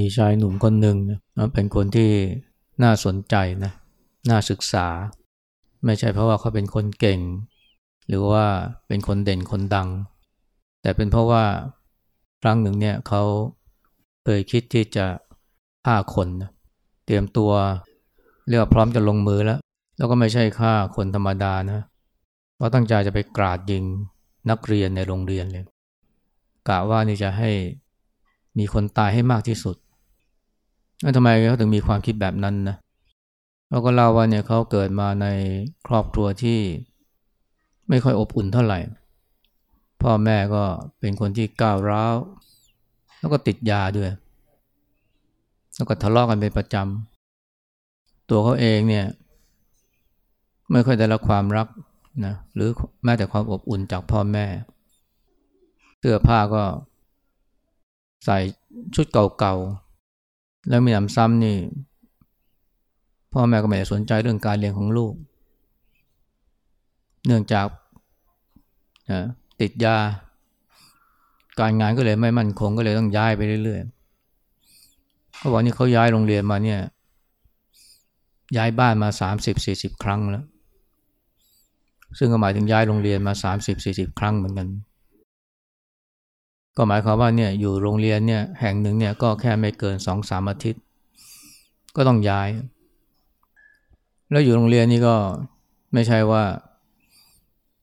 มีชายหนุ่มคนหนึ่งนะเป็นคนที่น่าสนใจนะน่าศึกษา ไม่ใช่เพราะว่าเขาเป็นคนเก่ง หรือว่าเป็นคนเด่นคนดัง แต่เป็นเพราะว่าครั้งหนึ่งเนี่ยเขาเคยคิดที่จะฆ่าคนนะเตรียมตัวเรียกว่าพร้อมจะลงมือแล้ว แล้วก็ไม่ใช่ฆ่าคนธรรมดานะเพราตั้งใจจะไปกราดยิงนักเรียนในโรงเรียนเลยกะว่านี่จะให้มีคนตายให้มากที่สุด ทำไมเขาถึงมีความคิดแบบนั้นนะเขาก็เล่าว่าเนี่ยเขาเกิดมาในครอบครัวที่ไม่ค่อยอบอุ่นเท่าไหร่ พ่อแม่ก็เป็นคนที่ก้าวร้าว แล้วก็ติดยาด้วย แล้วก็ทะเลาะกกันเป็นประจำ ตัวเขาเองเนี่ย ไม่ค่อยได้รับความรักนะหรือแม้แต่ความอบอุ่นจากพ่อแม่ เสื้อผ้าก็ใส่ชุดเก่าๆ แล้วมีหนำซ้ำนี่พ่อแม่ก็ไม่ได้สนใจเรื่องการเรียนของลูก เนื่องจากนะติดยา การงานก็เลยไม่มั่นคงก็เลยต้องย้ายไปเรื่อยๆเขาบอกนี่เขาย้ายโรงเรียนมาเนี่ย ย้ายบ้านมาสามสิบสี่สิบครั้งแล้ว ซึ่งก็หมายถึงย้ายโรงเรียนมาสามสิบสี่สิบครั้งเหมือนกัน ก็หมายความว่าเนี่ยอยู่โรงเรียนเนี่ยแห่งหนึ่งเนี่ยก็แค่ไม่เกินสองสามอาทิตย์ ก็ต้องย้าย แล้วอยู่โรงเรียนนี่ก็ไม่ใช่ว่า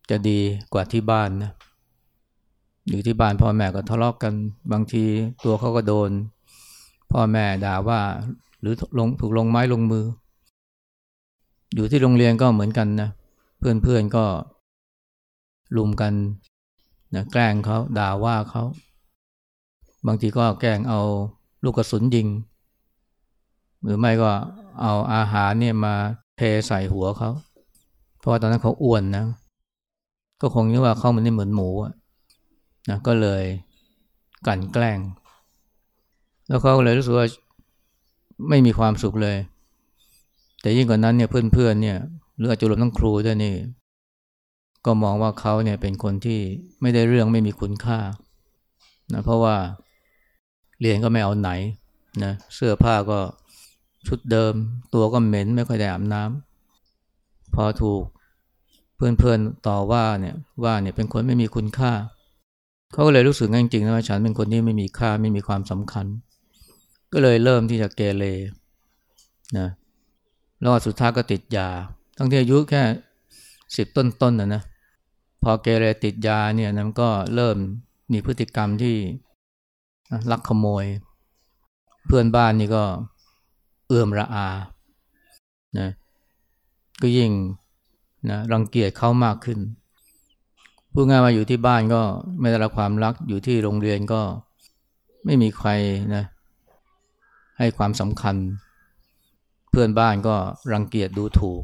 จะดีกว่าที่บ้านนะอยู่ที่บ้านพ่อแม่ก็ทะเลาะกกันบางทีตัวเขาก็โดน พ่อแม่ด่าว่าหรือลงถูกลงไม้ลงมือ อยู่ที่โรงเรียนก็เหมือนกันนะเพื่อนๆก็ลุมกัน นะแกล้งเขาด่าว่าเขาบางทีก็แกล้งเอาลูกกระสุนยิง หรือไม่ก็เอาอาหารเนี่ยมาเทใส่หัวเขา เพราะว่าตอนนั้นเขาอ้วนนะ ก็คงนึกว่าเขามันนี่เหมือนหมูนะก็เลยกันแกล้ง แล้วเขาเลยรู้สึกว่าไม่มีความสุขเลย แต่ยิ่งกว่านั้นเนี่ยเพื่อนๆเนี่ยหรืออาจจะรวมทั้งครูด้วยนี่ ก็มองว่าเขาเนี่ยเป็นคนที่ไม่ได้เรื่องไม่มีคุณค่านะเพราะว่าเรียนก็ไม่เอาไหนนะเสื้อผ้าก็ชุดเดิม ตัวก็เหม็นไม่ค่อยได้อาบน้ำพอถูกเพื่อนๆต่อว่าเนี่ยว่าเนี่ยเป็นคนไม่มีคุณค่า เขาก็เลยรู้สึกจริงๆนะว่าฉันเป็นคนที่ไม่มีค่าไม่มีความสำคัญ ก็เลยเริ่มที่จะเกเรนะแล้วสุดท้ายก็ติดยา ตั้งที่อายุแค่ สิบต้นๆนนะนะพอเกเรติดยาเนี่ยนั้นก็เริ่มมีพฤติกรรมที่ลักขโมย เพื่อนบ้านนี่ก็เอื้อมระอานะก็ยิ่งนะรังเกียจเขามากขึ้นพูดง่ายมาอยู่ที่บ้านก็ไม่ได้รับความรักอยู่ที่โรงเรียนก็ไม่มีใครนะให้ความสำคัญ เพื่อนบ้านก็รังเกียจดูถูก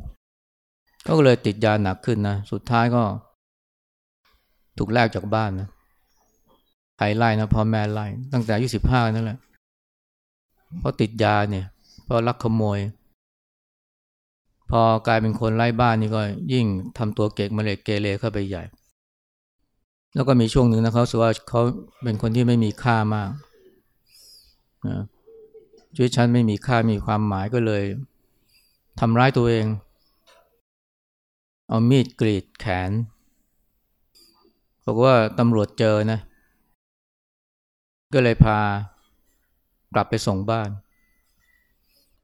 ก็เลยติดยาหนักขึ้นนะ สุดท้ายก็ ถูกแลกจากบ้านนะใครไล่นะพ่อแม่ไล่ตั้งแต่อายุสิบห้านั่นแหละเพราะติดยาเนี่ยเพราะลักขโมย พอกลายเป็นคนไล่บ้านนี่ก็ยิ่งทำตัวเก่งมาเลยเกเรเข้าไปใหญ่ แล้วก็มีช่วงหนึ่งนะเขาสึกว่าเขาเป็นคนที่ไม่มีค่ามากนะชีวิตฉันไม่มีค่ามีความหมายก็เลยทำร้ายตัวเอง เอามีดกรีดแขน บอกว่าตำรวจเจอนะ ก็เลยพากลับไปส่งบ้าน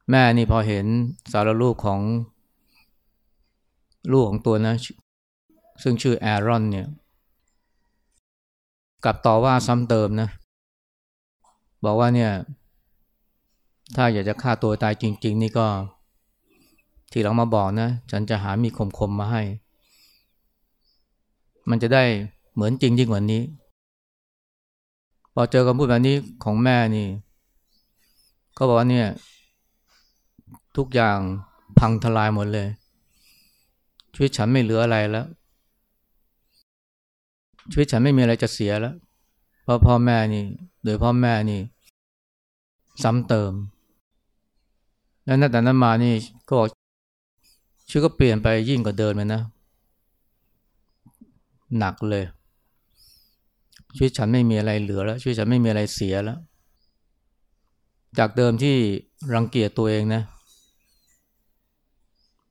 แม่นี่พอเห็นสารลูกของลูกของตัวนะ ซึ่งชื่อแอรอนเนี่ยกลับต่อว่าซ้ำเติมนะ บอกว่าเนี่ย ถ้าอยากจะฆ่าตัวตายจริง ๆ นี่ก็ ทีหลังมาบอกนะ ฉันจะหามีคมๆมมาให้ มันจะได้เหมือนจริงยิ่งกว่านี้ พอเจอคำพูดแบบนี้ของแม่นี่ ก็บอกว่าเนี่ย ทุกอย่างพังทลายหมดเลย ชีวิตฉันไม่เหลืออะไรแล้ว ชีวิตฉันไม่มีอะไรจะเสียแล้ว เพราะพ่อแม่นี่ โดยพ่อแม่นี่ ซ้ำเติมแล้วนัแต่นั้นมานี่ก็บอก ชีวิตก็เปลี่ยนไปยิ่งกว่าเดิมเลยนะ หนักเลย ชีวิตฉันไม่มีอะไรเหลือแล้ว ชีวิตฉันไม่มีอะไรเสียแล้ว จากเดิมที่รังเกียจตัวเองนะ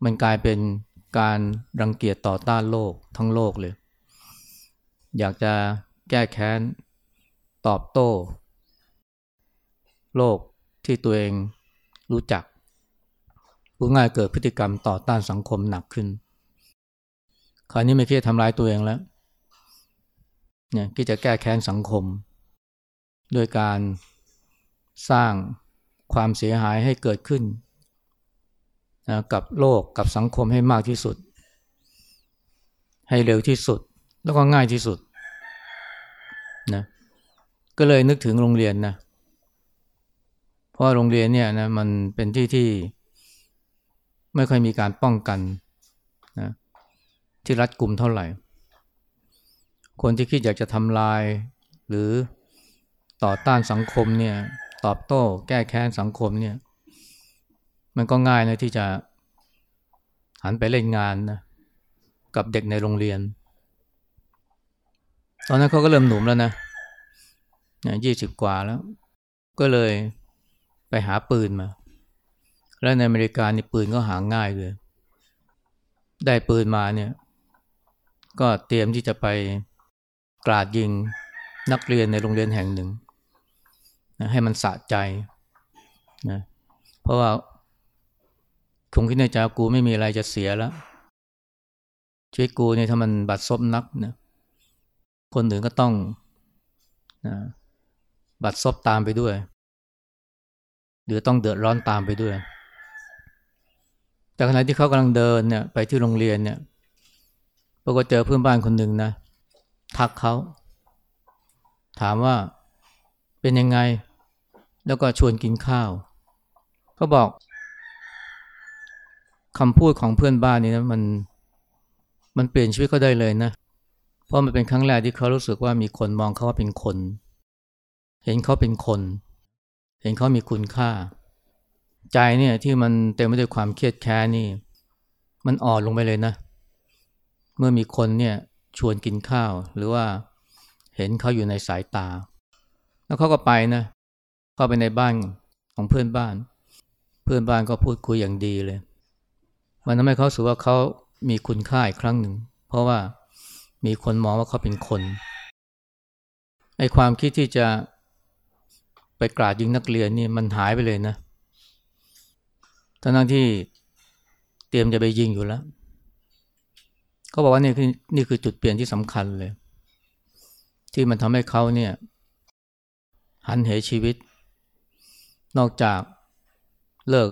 มันกลายเป็นการรังเกียจต่อต้านโลกทั้งโลกเลย อยากจะแก้แค้น ตอบโต้ โลกที่ตัวเองรู้จัก พูดง่ายเกิดพฤติกรรมต่อต้านสังคมหนักขึ้น คราวนี้ไม่คิดทำร้ายตัวเองแล้วเนี่ยคิดจะแก้แค้นสังคม โดยการสร้างความเสียหายให้เกิดขึ้นนะกับโลกกับสังคมให้มากที่สุด ให้เร็วที่สุด แล้วก็ง่ายที่สุดนะก็เลยนึกถึงโรงเรียนนะเพราะโรงเรียนเนี่ยนะมันเป็นที่ที่ ไม่ค่อยมีการป้องกันนะที่รัดกลุ่มเท่าไหร่ คนที่คิดอยากจะทำลาย หรือต่อต้านสังคมเนี่ยตอบโต้แก้แค้นสังคมเนี่ย มันก็ง่ายนะที่จะหันไปเล่นงานนะกับเด็กในโรงเรียน ตอนนั้นเขาก็เริ่มหนุ่มแล้วนะยี่สิบกว่าแล้ว ก็เลยไปหาปืนมา แล้วในอเมริกานี่ปืนก็หาง่ายเลย ได้ปืนมาเนี่ย ก็เตรียมที่จะไปกราดยิงนักเรียนในโรงเรียนแห่งหนึ่งนะให้มันสะใจนะเพราะว่าคงคิดในใจกูไม่มีอะไรจะเสียแล้วชีวิตกูเนี่ยถ้ามันบัดซบนักนะคนอื่นก็ต้องนะบัดซบตามไปด้วย หรือต้องเดือดร้อนตามไปด้วย แต่ขณะที่เขากำลังเดินเนี่ยไปที่โรงเรียนเนี่ยปรากฏเจอเพื่อนบ้านคนหนึ่งนะทักเขาถามว่าเป็นยังไง แล้วก็ชวนกินข้าวเขาบอกคำพูดของเพื่อนบ้านนี้นะมันมันเปลี่ยนชีวิตเขาได้เลยนะ เพราะมันเป็นครั้งแรกที่เขารู้สึกว่ามีคนมองเขาว่าเป็นคน เห็นเขาเป็นคน เห็นเขามีคุณค่า ใจเนี่ยที่มันเต็มไปด้วยความเครียดแค้นนี่ มันอ่อนลงไปเลยนะ เมื่อมีคนเนี่ยชวนกินข้าว หรือว่าเห็นเขาอยู่ในสายตา แล้วเขาก็ไปนะ เข้าไปในบ้านของเพื่อนบ้าน เพื่อนบ้านก็พูดคุยอย่างดีเลย มันทำให้เขาสึกว่าเขามีคุณค่าอีกครั้งหนึ่ง เพราะว่ามีคนมองว่าเขาเป็นคนไอ้ความคิดที่จะไปกราดยิงนักเรียนนี่มันหายไปเลยนะเทั้งที่เตรียมจะไปยิงอยู่แล้วเขาบอกว่านี่คือนี่คือจุดเปลี่ยนที่สำคัญเลย ที่มันทำให้เขาเนี่ยหันเหชีวิต นอกจากเลิก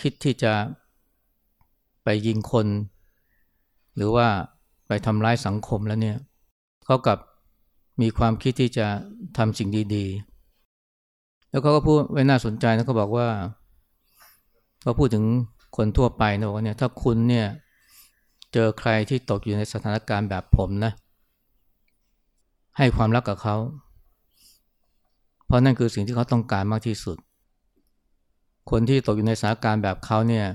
คิดที่จะไปยิงคน หรือว่าไปทำร้ายสังคมแล้วเนี่ยเขากับมีความคิดที่จะทำสิ่งดี ๆ แล้วเขาก็พูดไว้น่าสนใจนะเขาบอกว่า ก็พูดถึงคนทั่วไปนะว่าเนี่ยถ้าคุณเนี่ยเจอใครที่ตกอยู่ในสถานการณ์แบบผมนะ ให้ความรักกับเขา เพราะนั่นคือสิ่งที่เขาต้องการมากที่สุด คนที่ตกอยู่ในสถานการณ์แบบเขาเนี่ย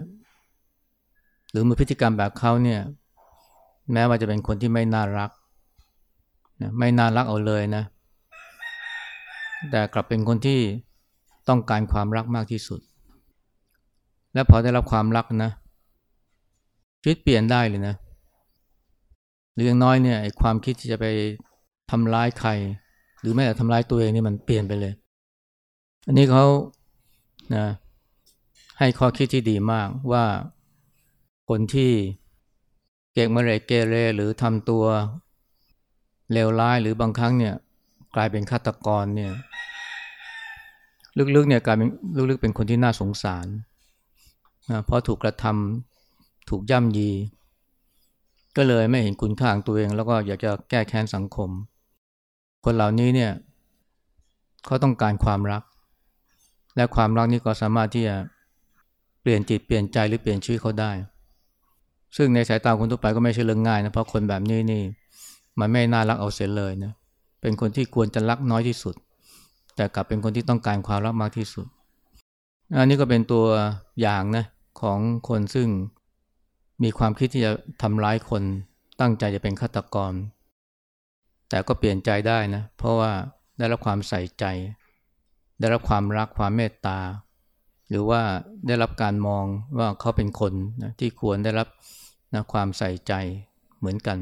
หรือมีพฤติกรรมแบบเขาเนี่ย แม้ว่าจะเป็นคนที่ไม่น่ารักนะไม่น่ารักเอาเลยนะ แต่กลับเป็นคนที่ต้องการความรักมากที่สุด และพอได้รับความรักนะชีวิตเปลี่ยนได้เลยนะหรืออย่างน้อยเนี่ยความคิดที่จะไปทำร้ายใคร หรือแม้แต่ทำร้ายตัวเองนี่มันเปลี่ยนไปเลย อันนี้เขานะให้ข้อคิดที่ดีมากว่าคนที่เกกมะเรเกเรหรือทำตัวเลวร้ายหรือบางครั้งเนี่ยกลายเป็นฆาตกรเนี่ยลึกๆเนี่ยกลายเป็นลึกๆเป็นคนที่น่าสงสาร นะเพราะถูกกระทำถูกย่ำยี ก็เลยไม่เห็นคุณค่าของตัวเอง แล้วก็อยากจะแก้แค้นสังคม คนเหล่านี้เนี่ยเขาต้องการความรัก และความรักนี้ก็สามารถที่จะเปลี่ยนจิตเปลี่ยนใจหรือเปลี่ยนชีวิตเขาได้ ซึ่งในสายตาคนทั่วไปก็ไม่ใช่เรื่องง่ายนะเพราะคนแบบนี้นี่มันไม่น่ารักเอาเสียเลยนะเป็นคนที่ควรจะรักน้อยที่สุด แต่กลับเป็นคนที่ต้องการความรักมากที่สุดอันนี้ก็เป็นตัวอย่างนะ ของคนซึ่งมีความคิดที่จะทำร้ายคนตั้งใจจะเป็นฆาตกร แต่ก็เปลี่ยนใจได้นะ เพราะว่าได้รับความใส่ใจ ได้รับความรักความเมตตา หรือว่าได้รับการมองว่าเขาเป็นคนนะที่ควรได้รับนะความใส่ใจเหมือนกัน